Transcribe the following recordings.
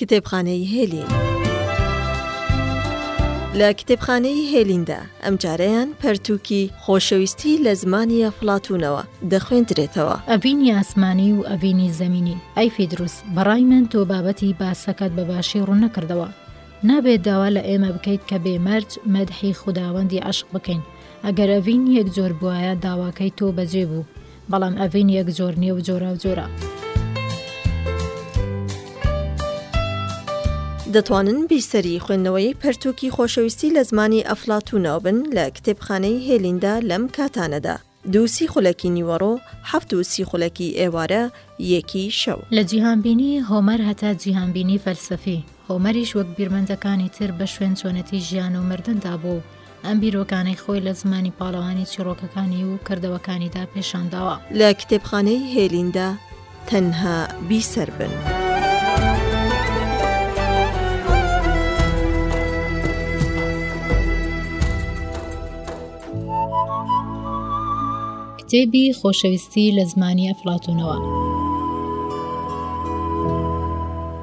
کتێبخانەی هێلین لە کتێبخانەی هێلیندا ئەمجارەیان پەرتووکی خۆشەویستی لە زمانی ئەفلاتونەوە دەخوێندرێتەوە ئەڤینی ئاسمانی و ئەڤینی زەمینی ئەی فیدروس بەڕای من تۆ بابەتی باسەکەت بە باشی ڕوونەکردەوە نابێت داوا لە ئێمە بکەیت کە بێمەرج مەدحی خوداوەندی عشق بکەین ئەگەر ئەڤین یەک جۆر بواە داواکەی تۆ بەجێ بوو بەڵام ئەڤین یەک جۆر نیە و جۆراوجۆرە. دەتوانن بیرسەری خوێندنەوەی پەرتووکی خۆشەویستی لە زمانی ئەفلاتوونەوە بن لە کتێبخانەی هێلیندا لەم کاتانەدا، دوو سی خولەکی نیوەڕۆ، حەفت و سی خولەکی ئێوارە، یەکی شەو. لە جیهانبینی هۆمەر هەتا جیهانبینی فەلسەفی، هۆمەریش وەک بیرمەندەکانی تر بە شوێن چۆنێتی ژیان و مردندا بووە و، ئەم بیرۆکانەی خۆی لە زمانی پاڵەوانی چیڕۆکەکانی و کردەوەکانیدا پێشانداوە. لە کتێبخانەی هێلیندا تەنها بیسەر بن. کتێبی خۆشەویستی لە زمانی ئەفڵاتونەوە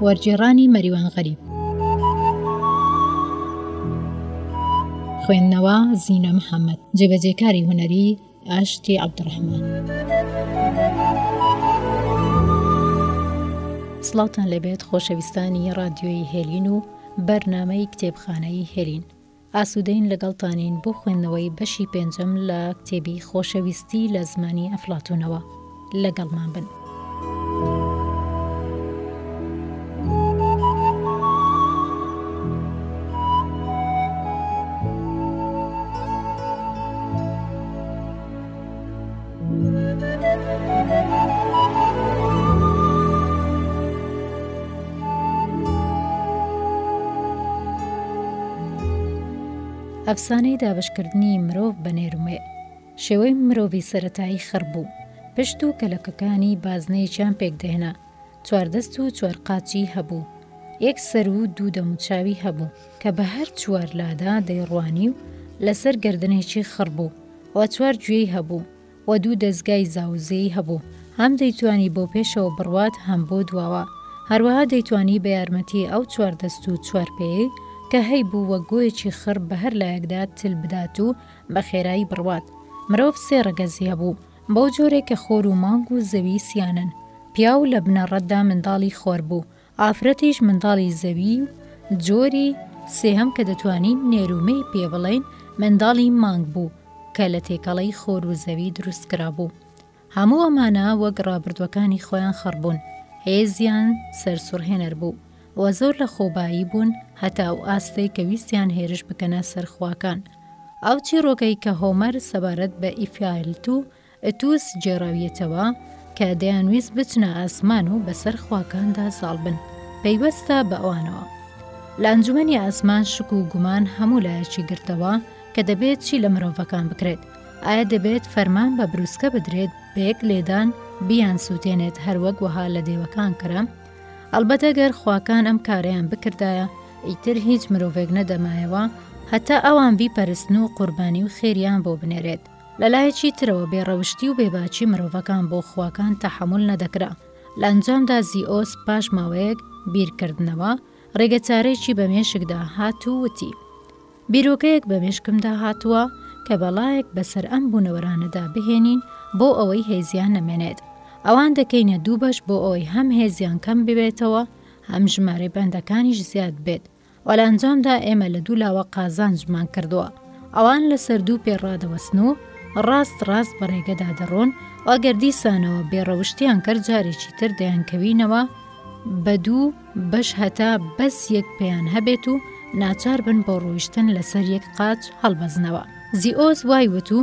وەرگێڕانی مەریوان غەریب خوێندنەوە زیینە محەممەد جێبەجێکاری هوەری ئاشتی عبدڕحمان سڵاوان لەبێت خۆشەویستانی ڕادیۆی هێلین و بەرنمەی کتێبخانەی هێلین ئاسوودەین لەگەڵتانین بۆ خوێندنەوەی بەشی پێنجەم لە کتێبی خۆشەویستی لە زمانی ئەفلاتوونەوە. لەگەڵمان بن. ئەفسانەی دابشکردنی مرۆڤ بە نێرومێ شێوەی مرۆڤی سەتایی خڕبوو پشت و کەلەکەکانی بازنەیەکیان پێکدەهێنا چواردەست و چوار قاچی هەبوو یەک سەر و دوو دەموچاوی هەبوو کە بە هەر چوار لادا دەیڕوانی و لەسەر گەردنێکی خڕ بوو و چوار گوێی هەبوو و دوو دەزگای زاوزێی هەبوو، هەم دەیتوانی بۆ پێشەوە بڕوات هەم بۆ دواوە، هەروەها دەیتوانی بە یارمەتی ئەو چوار دەست و چوار پێیەی کە هەیبوو وەک گۆیەکی خڕ بە هەر لایەکدا تل بدات و بە خێرایی بڕوات. مرۆڤ سێ ڕەگەزی هەبوو، بەو جۆرەی کە خۆر و مانگ و زەوی سیانەن، پیاو لە بنەڕەتدا منداڵی خۆر بوو، ئافرەتیش منداڵی زەوی و جۆری سێهەم کە دەتوانین نێر و مێی پێ بڵێین منداڵی مانگ بوو کە لە تێکەڵەی خۆر و زەوی دروست کرابوو. هەموو ئەمانە وەک ڕابردووەکانی خۆیان خڕ بوون، هێزیان سەرسوڕهێنەر بوو و زۆر لە خۆبایی بوون هەتا ئەو ئاستەی کە ویستیان هێرش بکەنە سەر خواکان. ئەو چیڕۆکەی کە هۆمەر سەبارەت بە ئیفیایلت و تووس گێڕاویەتەوە کە دەیانویست بچنە ئاسمان و بەسەر خواکاندا زاڵ بن، پەیوەستە بە ئەوانەوە. لە ئەنجومەنی ئاسمان شک و گومان هەموو لایەکی گرتەوە کە دەبێت چی لە مرۆڤەکان بکرێت، ئایا دەبێت فەرمان بە بروسکە بدرێت بە یەک لێدان بیانسووتێنێت هەر وەک وەها لە دێوەکان کرا؟ ئەڵبەت ئەگەر خواکان ئەم کارەیان بکردایە ئیتر هیچ مرۆڤێک نەدەمایەوە هەتا ئەوان بیپەرستن و قوربانی و خێریان بۆ بنێرێت. لە لایەکی ترەوە بێ ڕەوشتی و بێ باکی مرۆڤەکان بۆ خواکان تەحەمول نەدەکرا. لە ئەنجامدا زیئۆس پاش ماوەیەک بیر کردنەوە، ڕێگە چارەیەکی بە مێشکدا هات و وتی، بیرۆکەیەک بە مێشکمدا هاتووە کە بەڵایەک بە سەر ئەم بوونەوەرانەدا بهێنین بۆ ئەوەی هێزیان نەمێنێت. ئەوان دەکەینە دوو بەش بۆ ئەوەی هەم هێزیان کەم ببێتەوە هەم ژمارەی بەندەکانیش زیاد بێت. و لە ئەنجامدا ئێمە لە دوو لاوە قازانجمان کردووە ئەوان لەسەر دوو پێ ڕادەوەستن و ڕاست ڕاست بەڕێگەدا دەڕۆن و ئەگەر دیسانەوە بێڕەوشتیان کرد جارێکی تر دەیانکەوینەوە بە دوو بەش هەتا بەس یەک پێیان هەبێت و ناچار بن بۆ ڕۆیشتن لەسەر یەک قاچ هەڵبەزنەوە زیئۆز وای وت و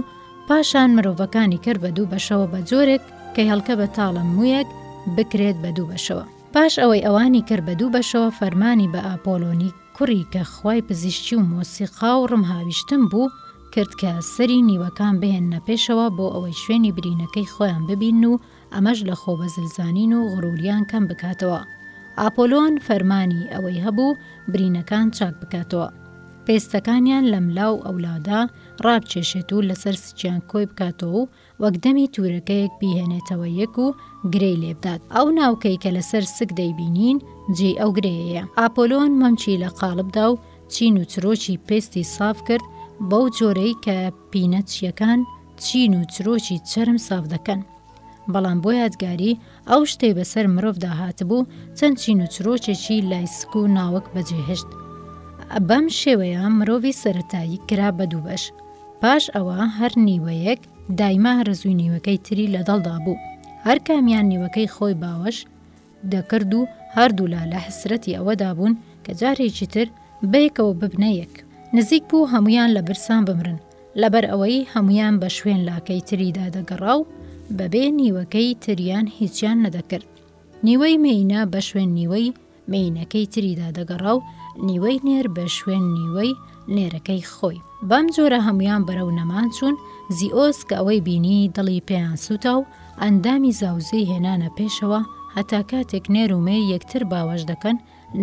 پاشان مرۆڤەکانی کرد بە دوو بەشەوە بە جۆرێک کە هێڵکە بە تاڵە مویەک بکرێت بە دوو بەشەوە پاش ئەوەی ئەوانی کرد بە دوو بەشەوە فەرمانی بە ئاپۆلۆنی کوڕی کە خوای پزیشکی و مۆسیقا و ڕمهاویشتن بوو کرد کە سەری نیوەکان بهێننە پێشەوە بۆ ئەوەی شوێنی برینەکەی خۆیان ببینن و ئەمەش لە خۆبەزلزانین و غروریان کەم بکاتەوە ئاپۆلۆن فەرمانی ئەوەی هەبوو برینەکان چاک بکاتەوە پێستەکانیان لەملا و ئەولادا ڕابکێشێت و لەسەر سکیان کۆی بکاتەوە و وەک دەمی تورەکەیەک بیهێنێتەوە یەک و گرێی لێبدات، ئەو ناوکەی کە لەسەر سک دەیبینین جێی ئەو گرێیەیە. ئاپۆلۆن مەمکی لە قاڵب دا و چین و چرۆکی پێستی ساف کرد بەو جۆرەی کە پینەچییەکان چین و چرۆکی چەرم ساف دەکەن. بەڵام بۆ یادگاری، ئەو شتەی بەسەر مرۆڤدا هاتبوو چەند چین و چرۆکێکی لایسک و ناوک بەجێهشت. بەم شێوەیە مرۆڤی سەرەتایی کرا بە دوو بەش. پاش ئەوە هەر نیوەیەک دایمە هەرەزووی نیوەکەی تری لە دڵدا بوو. هەر کامیان نیوەکەی خۆی باوەش دەکرد و هەردوولا لە حەسرەتی ئەوەدا بوون کە جارێکی تر بەیەکەوە ببنە یەک. نزیک بوو هەموویان لە برسان بمرن. لەبەر ئەوەی هەموویان بە شوێن لاکەی تریدا دەگەڕا و بەبێ نیوەکەی تریان هیچیان نەدەکرد نیوەی مینە بە شوێن نیوەی مینەکەی تریدا دەگەڕا و نیوەی نێر بە شوێن نیوەی نێرەکەی خۆی بەم جۆرە هەمویان بەرەو نەمان چوون زیئۆس کە ئەوەی بینی دڵی پێیان سووتا و ئەندامی زاوزێی هێنانە پێشەوە هەتا کاتێک نێرومێ یەکتر باوەش دەکەن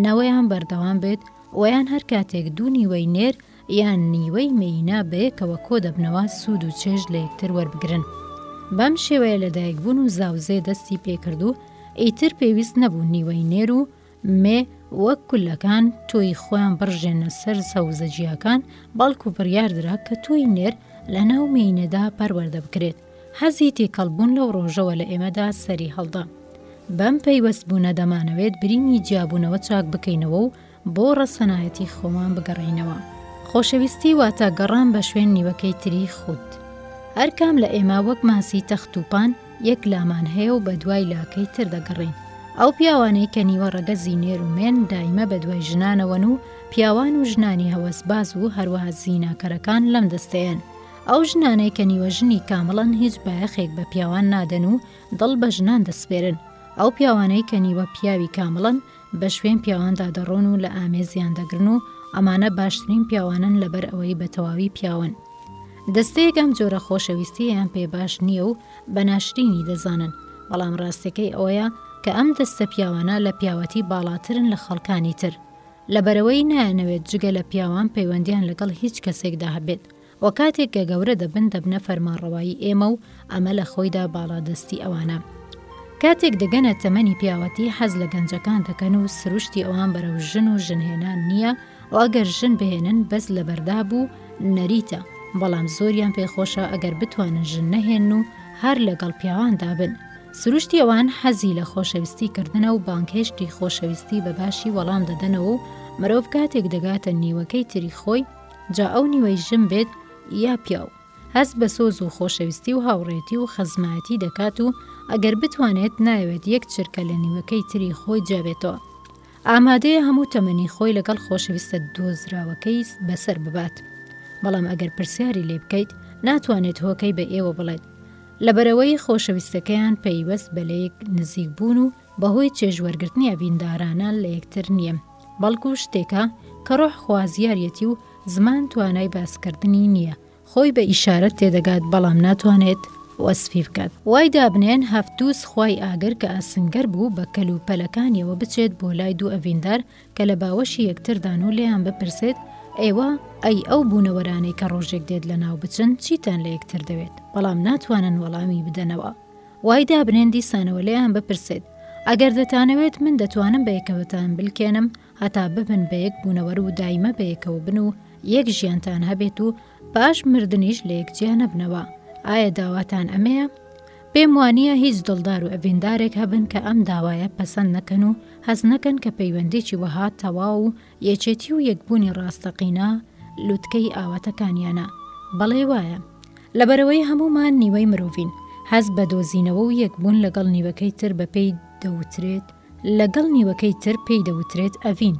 نەوەیان بەردەوام بێت ویان هەر کاتێک دوو نیوەی نێر یان نیوەی مێینە بەیەکەوە کۆدەبنەوە سوود و چێژ لە یەکتر وەربگرن. بەم شێوەیە لەدایکبوون و زاوزێ دەستی پێکرد و ئیتر پێویست نەبوو نیوەی نێر و مێ وەک کولەکان تۆی خۆیان بڕژێننە سەر سەوزە جیاکان، بەڵکو بڕیاردرا کە تۆی نێر لەناو مێینەدا پەروەردە بکرێت. حەزی تێکەڵبوون لەو ڕۆژەوە لە ئێمەدا سەریهەڵدا. بەم پەیوەستبوونە دەمانەوێت برینی جیابوونەوە چاک بکەینەوە و بۆ ڕەسەنایەتی خۆمان بگەڕێینەوە. خۆشەویستی واتە گەڕان بە شوێن نیوەکەی تری خود. هەر کام لە ئێمە وەک ماسی تەخت و پان یەک لامان هەیە و بە دوای لاکەی تر دەگەڕێین. ئەو پیاوانەی کە نیوە ڕەگەزی نێر و مێن دایمە بە دوای ژنانەوەن و پیاوان و ژنانی هەوەسباز و هەروەها زیناکەرەکان لەم دەستەیەن. ئەو ژنانەی کە نیوە ژنی کامڵن هیچ بایەخێک بە پیاوان نادەن و دڵ بە ژنان دەسپێرن. ئەو پیاوانەی کە نیوە پیاوی کامڵن بە شوێن پیاواندا دەڕۆن و لە ئامێزیان دەگرن و ئەمانە باشترین پیاوانن لەبەر ئەوەی بە تەواوی پیاون. دەستەیەک ئەم جۆرە خۆشەویستیەیان پێ باش نییە و بە ناشرینی دەزانن، بەڵام ڕاستەکەی ئەوەیە کە ئەم دەستە پیاوانە لە پیاوەتی باڵاترن لە خەڵکانی تر، لەبەرئەوەی نایانەوێت جگە لە پیاوان پەیوەندیان لەگەڵ هیچ کەسێکدا هەبێت، وە کاتێک گە گەورە دەبن دەبنە فەرمانڕەوایی ئێمە و ئەمە لە خۆیدا باڵادەستی ئەوانە. کاتێک دەگەنە تەمەنی پیاوەتی حەز لە گەنجەکان دەکەن و سروشتی ئەوان بەرەو ژن و ژن هێنان نییە و ئەگەر ژن بهێنن بەس لەبەرداب و نەریتە بەڵام زۆریان پێ خۆشە ئەگەر بتوانن ژن نەهێن و هەر لەگەڵ پیاواندا بن. سروشتی ئەوان حەزی لە خۆشەویستی کردنە و بانگهێشتی خۆشەویستی بە باشی وەڵام دەدەنەوە و مرۆڤ کاتێک دەگاتە نیوەکەی تری خۆی، جا ئەو نیوەی ژن بێت یا پیاو، هەست بە سۆز و خۆشەویستی و هاوڕێتی و خەزنایەتی دەکات و ئەگەر بتوانێت نایەوێت یەک چرکە لە نیوەکەی تری خۆی جیا بێتەوە. ئامادەیە هەموو تەمەنی خۆی لەگەڵ خۆشەویستە دۆزراوەکەی بەسەر ببات. بەڵام ئەگەر پرسیاری لێ بکەیت، ناتوانێت هۆکەی بە ئێوە بڵێت. لەبەرئەوەی خۆشەویستەکەیان پەیوەست بە لەیەک نزیک بوون و بەهۆی چێژ وەرگرتنی ئەڤیندارانە لە یەکتر نییە، بەڵکو شتێکە کە ڕۆح خوازیاریەتی و زمان توانای باسکردنی نییە، خۆی بە ئیشارەت تێدەگات بەڵام ناتوانێت وەسفی بکات. وای دابنێن هەفتووس خوای ئاگر کە ئاسنگەر بوو بە کەل و پەلەکانیەوە بچێت بۆ لای دوو ئەڤیندار کە لە باوەشی یەکتردان و لێیان بپرسێت ئێوە ئەی ئەو بوونەوەرانەی کە ڕۆژێک دێت لەناوبچن چیتان لە یەکتر دەوێت بەڵام ناتوانن وەڵامی بدەنەوە. وای دابنێن دیسانەوە لێیان بپرسێت ئەگەر دەتانەوێت من دەتوانم بەیەکەوەتان بلکێنم هەتا ببن بە یەک بوونەوەر و دایمە بەیەکەوە بن و یەک ژیانتان هەبێت و پاش مردنیش لە یەک جیا نەبنەوە ئایا داواتان ئەمەیە؟ پێم وانییە هیچ دڵدار و ئەڤیندارێک هەبن کە ئەم داوایە پەسەند نەکەن و هەست نەکەن کە پەیوەندیی وەها تەواو و یەکێتی و یەکبوونی ڕاستەقینە لوتکەی ئاواتەکانیانە. بەڵێ وایە. لەبەرئەوەی هەموومان نیوەی مرۆڤین. حەز بە دۆزینەوە و یەکبوون لەگەڵ نیوەکەی تر بە پێی دەوترێت لەگەڵ نیوەکەی تر پێی دەوترێت ئەڤین.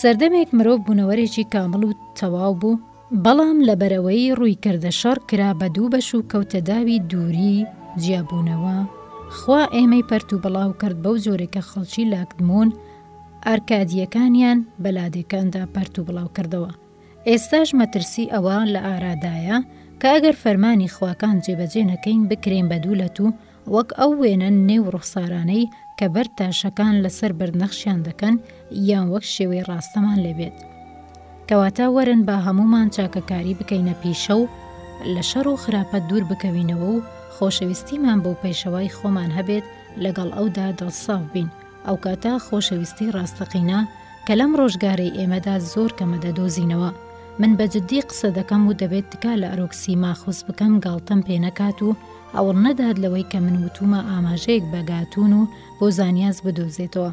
سەردەمێک مرۆڤ بوونەوەرێکی کامڵ و تەواو بوو، بەڵام لەبەرئەوەی ڕووی کردە شەڕ کرا بە دوو بەش و کەوتە داوی دووری جیابوونەوە، خوا ئێمەی پەرت و بڵاو کرد بەو جۆرەی کە خەڵکی لاکدمون ئارکادییەکانیان بە لادێکاندا پەرت و بڵاو کردەوە. ئێستاش مەترسی ئەوە لە ئارادایە کە ئەگەر فەرمانی خواکان جێبەجێ نەکەین بکرێین بە دوو لەت و وەک ئەو وێنە نێو ڕوخسارانەی کە بەرد تاشەکان لە سەر بەرد نەخشیان دەکەن یان وەک شێوەی ڕاستەمان لێ بێت. کەواتە وەرن با هەموومان چاکەکاری بکەینە پیشە و لە شەڕ و خراپەت دوور بکەوینەوە و خۆشەویستیمان بۆ پێشەوای خۆمان هەبێت لەگەڵ ئەودا دڵساف بین. ئەو کاتە خۆشەویستی ڕاستەقینە کە لەم ڕۆژگارەی ئێمەدا زۆر کەمە دەدۆزینەوە. من بە جددی قسە دەکەم و دەبێت تکا لە ئەرۆک سیماخوس بکەم گاڵتەم پێ نەکات و هەوڵ نەدات لەوەی کە من وتوومە ئاماژەیەک بە گاتوون و بۆزانیاس بدۆزێتەوە.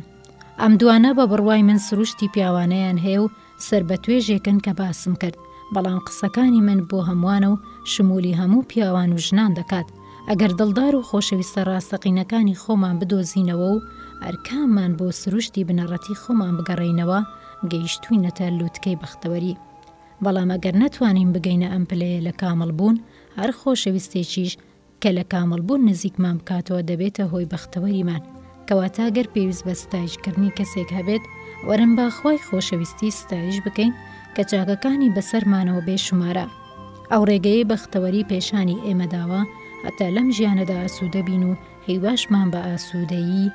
ئەم دووانە بە بڕوای من سروشتی پیاوانەیان هەیە و سەر بە توێژێکن کە باسم کرد، بەڵام قسەکانی من بۆ هەمووانە و شمولی هەموو پیاوان و ژنان دەکات. ئەگەر دڵدار و خۆشەویستە ڕاستەقینەکانی خۆمان بدۆزینەوە و ئەرکانمان بۆ سروشتی بنەڕەتی خۆمان بگەڕێینەوە، گەیشتووینەتە لووتکەی بەختەوەری. بەڵام ئەگەر نەتوانین بگەینە ئەم پلەیە لە کامڵبوون، هەر خۆشەویستێکیش، کە لە کامڵ بوون نزیکمان بکاتەوە دەبێتە هۆی بەختەوەریمان، کەواتە گەر پێویست بە ستایش کردنی کەسێک هەبێت وەرن با خوای خۆشەویستی ستایش بکەین کە چاکەکانی بەسەرمانەوە بێ شومارە ئەو ڕێگەیەی بەختەوەری پێشانی ئێمە داوە هەتا لەم ژیانەدا ئاسوودە بین و هیواشمان بە ئاسوودەیی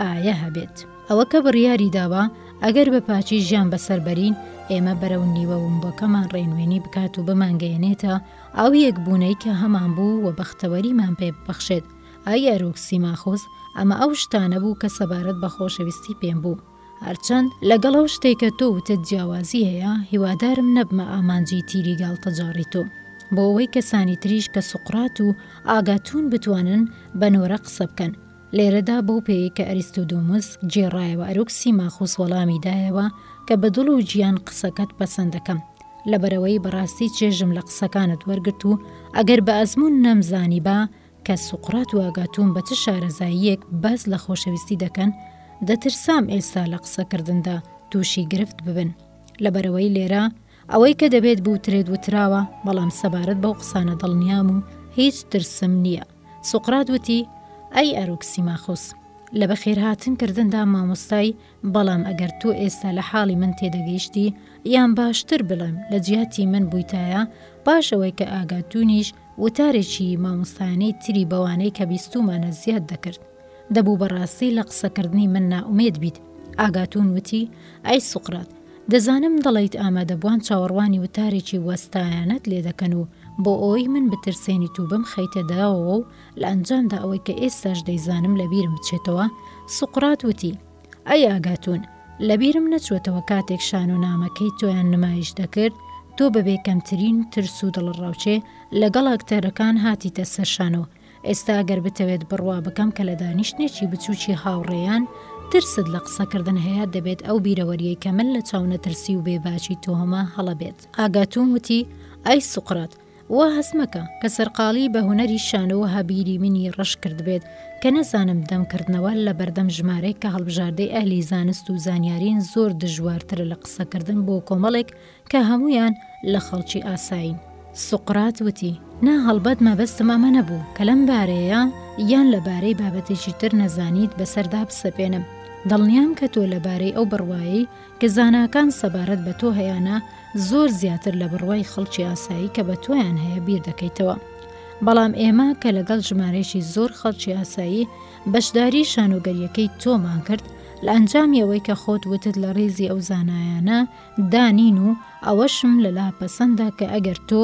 ئایە هەبێت. ئەوە کە بڕیاری داوە ئەگەر بە پاکی ژیان بەسەر بەرین ئێمە بەرەو نیوە ونبەکەمان ڕێنوێنی بکات و بمانگەیەنێتە ئەو یەکبوونەی کە هەمانبوو و بەختەوەریمان پێ ببەخشێت. ئای ئەرۆک سیماخۆس، ئەمە ئەو شتانە بوو کە سەبارەت بە خۆشەویستی پێم بوو. هەرچەند لەگەڵ ئەو شتەی کە تۆ وتت جیاوازی هەیە، هیوادارم نەبمە ئامانجی تیری گاڵتەجاڕی تۆ. بۆ ئەوەی کەسانی تریش کە سوقرات و ئاگاتون بتوانن بە نۆرە قسە بکەن، لێرەدا بەو پێیەی کە ئەریستودومس گێڕایەوە ئەرک سیماخوس وەڵامی دایەوە کە بە دڵ و گیان قسەکەت پەسەند دەکەم، لەبەرئەوەی بەڕاستی چێژم لە قسەکانت وەرگرت و ئەگەر بە ئەزموون نەمزانیبا کە سوقرات و ئاگاتوم بە چ شارەزاییەک باس لە خۆشەویستی دەکەن، دەترسام ئێستا لە قسەکردندا تووشی گرفت ببن. لەبەرئەوەی لێرە ئەوەی کە دەبێت بوترێت وتراوە، بەڵام سەبارەت بەو قسانە دڵنیام و هیچ ترسم نییە. سوقرات وتی، ئەی ئەروکسیماخوس، لە بەخێرهاتن کردندا مامۆستای، بەڵام ئەگەر تۆ ئێستا لە حاڵی من تێدەگەیشتی، یان باشتر بڵێم لە جیاتی من بوویتایە، پاش ئەوەی کە ئاگاتونیش وتارێکی مامۆستایانەی تری بەوانەی کە بیستوومانە زیاد دەکرد. دەبوو بە ڕاستی لە قسەکردنی من نائومێد بیت. ئاگاتون وتی، ئەی سوقرات، دەزانم دەڵێیت ئامادەبوان چاوەڕوانی وتارێکی وەستایانەت لێ دەکەن و بۆ ئەوەی من بترسێنیت و بمخەیتە داوەوە و لە ئەنجامدا ئەوەی کە ئێستاش دەیزانم لە بیرم بچێتەوە، سوقرات وتی، ئەی ئاگاتون، لە بیرم نەچوەتەوە کاتێک شانۆنامەکەی تۆیان نمایش دەکرد، تۆ بە بێ کەمترین ترس و دڵەڕاوکێ لەگەڵ ئەکتەرەکان هاتیتە سەر شانۆ، ئێستا گەر بتەوێت بڕوا بکەم کە لە دانیشتنێکی بچووکی هاوڕێیان ترست لە قسەکردن هەیە، دەبێت ئەو بیرەوەریەی کە من لە چاونەترسی و بێباکی تۆهمە هەڵە بێت. ئاگاتوم وتی، ئای سوقرات، وا هەست مەکە، کە سەرقاڵی بە هونەری شانۆوه بیری منی ڕەش کردبێت، کە نەزانم دەمکردنەوە لە بەردەم ژمارەیەک کە هەڵبژاردەی ئەهلی زانست و زانیارین زۆر دژوارترە لە قسەکردن بۆ کۆمەڵێک کە هەموویان لە خەڵکی ئاسایین. سوقرات وتی، نا هەڵبەت مەبەستم ئەمە نەبوو، کە لەم بارەیە یان لە بارەی بابەتێکی تر نەزانیت بەسەردا بسەپێنم. دڵنیام کە تۆ لە بارەی ئەو بڕوایەی کە زاناکان سەبارەت بە تۆ هەیانە، زۆر زیاتر لە بڕوای خەڵکی ئاسایی کە بە تۆیان هەیە بیر دەکەیتەوە. بەڵام ئێمە کە لەگەڵ ژمارەیەکی زۆر خەڵکی ئاسایی بەشداریی شانۆگەرییەکەی تۆمان کرد، لە ئەنجامی ئەوەی کە خۆت وتت لە ڕیزی ئەو زانایانە، دا نین و ئەوەشم لە لا پەسەندە کە ئەگەر تۆ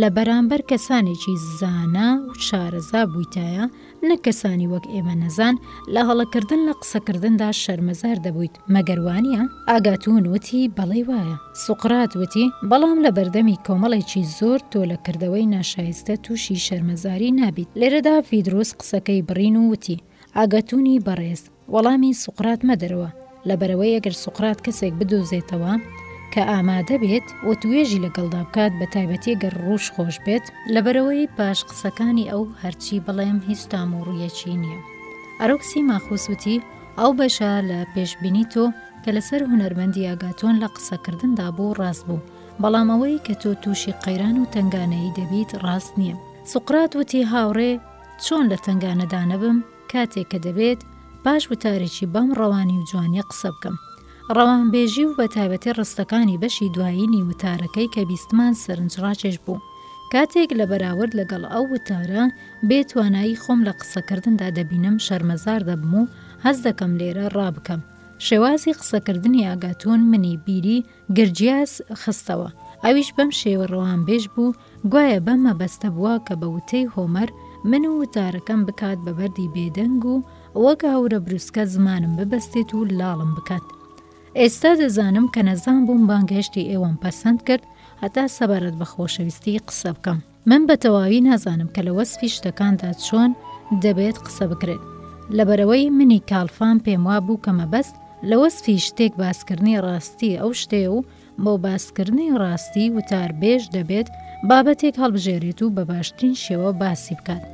لە بەرامبەر کەسانێکی زانا و شارەزا بوویتایە، نەک کەسانی وەک ئێمە نەزان، لە هەڵەکردن لە قسەکردندا شەرمەزار دەبوویت، مەگەر وانییە؟ ئاگاتوون وتی، بەڵی وایە. سوقرات وتی، بەڵام لە بەردەمی کۆمەڵێکی زۆر تۆ لە کردەوەی ناشایستە تووشی شەرمەزاری نابیت. لێرەدا فیدروس قسەکەی بڕین و وتی، ئاگاتونی بەڕێز وەڵامی سوقرات مەدەرەوە لەبەرئەوەی ئەگەر سوقرات کەسێک بدۆزێتەوە کە ئامادە بێت وتوێژی لەگەڵدا بکات بەتایبەتی گەر ڕوش خۆش بێت، لەبەرئەوەی پاش قسەکانی ئەو هەرچی بڵێم هیچ تام و ڕویەکی نیە. ئەرۆکسی ماخوس وتی ئەو بەشە لە پێشبینی تۆ کە لەسەر هونەرمەندی ئاگاتۆن لە قسەکردندا بوو ڕاست بوو، بەڵام ئەوەی کە تۆ توشی قەیران و تەنگانەیی دەبیت ڕاست نیە. سوقرات وتی هاوڕێ چۆن لە تەنگانەدا نەبم کاتێک کە دەبێت باش وتارێکی بەم ڕەوانی و جوانیە قسە بکەم. ڕەوانبێژی و بە تایبەتی ڕستەکانی بەشی دوایینی وتارەکەی کە بیستمان سەرنج ڕاکێش بوو. کاتێک لە بەراورد لەگەڵ ئەو وتارە بێ توانایی خۆم لە قسەکردندا دەبینم شەرمەزار دەبم و هەز دەکەم لێرە ڕابکەم. شێوازی قسەکردنی ئاگاتون منی بیری گرجیاس خستەوە، ئەویش بەم شێوە ڕەوانبێژ بوو، گوایە بەم مەبەستە بووە کە بە وتەی هۆمەر من و وتارەکەم بکات بە بەردی بێدەنگ و وەک هەورە بروسکە زمانم ببەستێت و لاڵم بکات. ئێستا دەزانم کە نەزان بووم بانگهێشتی ئێوەم پەسەند کرد هەتا سەبارەت بە خۆشەویستی قسە بکەم. من بە تەواوی نازانم کە لە وەسفی شتەکاندا چۆن دەبێت قسە بکرێت، لەبەرئەوەی منی کاڵفام پێم وابوو کە مەبەست لە وەسفی شتێک باسکردنی ڕاستی ئەو شتەیە و بۆ باسکردنی ڕاستی وتاربێژ دەبێت بابەتێک هەڵبژێرێت و بە باشترین شێوە باسی بکات.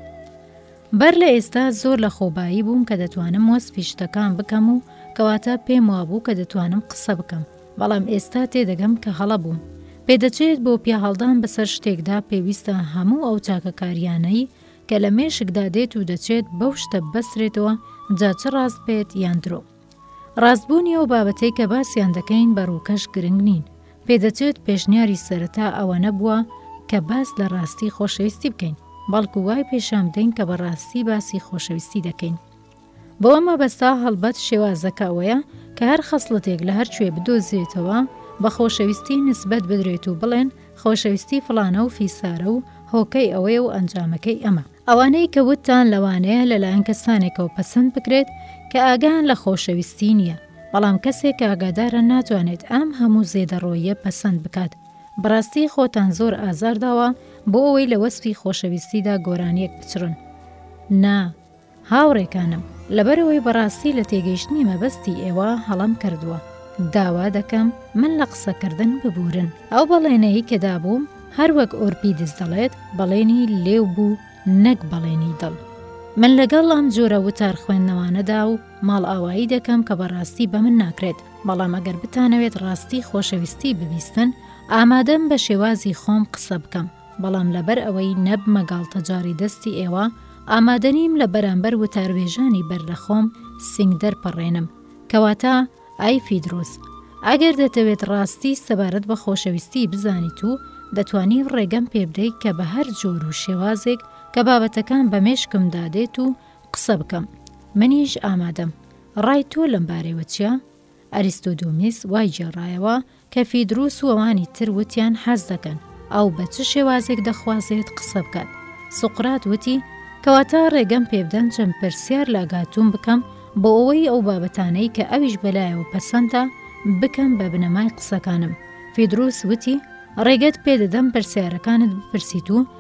بەر لە ئێستا زۆر لە خۆبایی بووم کە دەتوانم وەسفی شتەکان بکەم و کەواتە پێم وابوو کە دەتوانم قسە بکەم، بەڵام ئێستا تێدەگەم کە هەڵە بووم. پێدەچێت بۆ پیاهەڵدان بەسەر شتێکدا پێویستە هەموو ئەو چاکەکارییانەی کە لە مێشکدا دێت و دەچێت بەو شتە ببەسرێتەوە جا چ ڕاست بێت یان درۆ. ڕاستبوونی ئەو بابەتەی کە باسیان دەکەین بە ڕووکەش گرنگ نین. پێدەچێت پێشنیاری سەرەتا ئەوەنە بووە کە باس لە ڕاستی خۆشەویستی بکەین، بەڵکو وای پێشان بدەین کە بە ڕاستی باسی خۆشەویستی دەکەین. بەوە مەبەستە هەڵبەت شێوازەکە ئەوەیە کە هەر خەسڵەتێک لە هەر کوێ بدۆزرێتەوە بە خۆشەویستی نسبەت بدرێت و بڵێن خۆشەویستی فڵانە و فیسارە و هۆکەی ئەوەیە و ئەنجامەکەی ئەمە. ئەوانەی کە وتتان لەوانەیە لەلایەن کەسانێکەوە پەسەند بکرێت کە ئاگایان لە خۆشەویستی نییە، بەڵام کەسێک کە ئاگادارە ناتوانێت ئەم هەموو زێدەڕۆییە پەسەند بکات. بەڕاستی خۆتان زۆر ئازار داوە بۆ ئەوەی لە وەسفی خۆشەویستیدا گۆرانییەک بچڕن. نا. هاوڕێکانم، لەبەرئەوەی بەڕاستی لە تێگەیشتنی مەبەستی ئێوە هەڵەم کردووە، داوا دەکەم من لە قسەکردن ببوورن. ئەو بەڵێنەی کە دابووم، هەر وەک ئۆرپیدس دەڵێت، بەڵێنی لێو بوو نەک بەڵێنی دڵ. من لەگەڵ ئەم جۆرە وتار خوێندنەوانەدا و ماڵئاوایی دەکەم کە بە ڕاستی بە من ناکرێت، بەڵام ئەگەر بتانەوێت ڕاستی خۆشەویستی ببیستن، ئامادەم بە شێوازی خۆم قسە بکەم. بەڵام لەبەر ئەوەی نەبمە گاڵتەجاڕی دەستی ئێوە، ئامادەنیم لە بەرامبەر وتاروێژانی بەر لەخۆم سینگ دەرپەڕێنم. کەواتە، ئەی فیدروس، ئەگەر دەتەوێت ڕاستی سەبارەت بە خۆشەویستیی بزانیت و دەتوانی ڕێگەم پێبدەیت کە بە هەر جۆر و شێوازێک کە بابەتەکان بە مێشکمدا دێت و قسە بکەم، منیش ئامادەم. ڕای تۆ لەم بارەیەوە چییە؟ ئەریستۆدومیس وای گێڕایەوە کەفی دروس وەوانی تر وتیان حەز دەکەن ئەو بە چ شێوازێک دەخوازێت قسە بکات سوقرات وتی کەواتە ڕێگەم پێبدەن چەند پرسیار لاگاتوم بکەم بۆ ئەوەی ئەو بابەتانەی کە ئەویش بەلایەوە پەسەندە بکەم بە بنەمای قسەکانم فیدروس وتی ڕێگەت پێدەدەم پرسیارەکانت بپرسیت و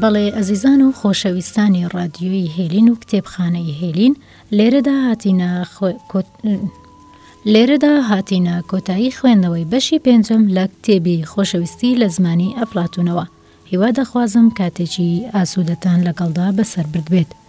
بەڵێ ئەزیزان و خۆشەویستانی ڕادیۆی هێلین و کتێبخانەی هێلین لێرەدا هاتینە لێرەدا هاتینە کۆتایی خوێندنەوەی بەشی پێنجەم لە کتێبی خۆشەویستی لە زمانی ئەفلاتونەوە هیوا دەخوازم کاتێکی ئاسوودەتان لەگەڵدا بەسەر بردبێت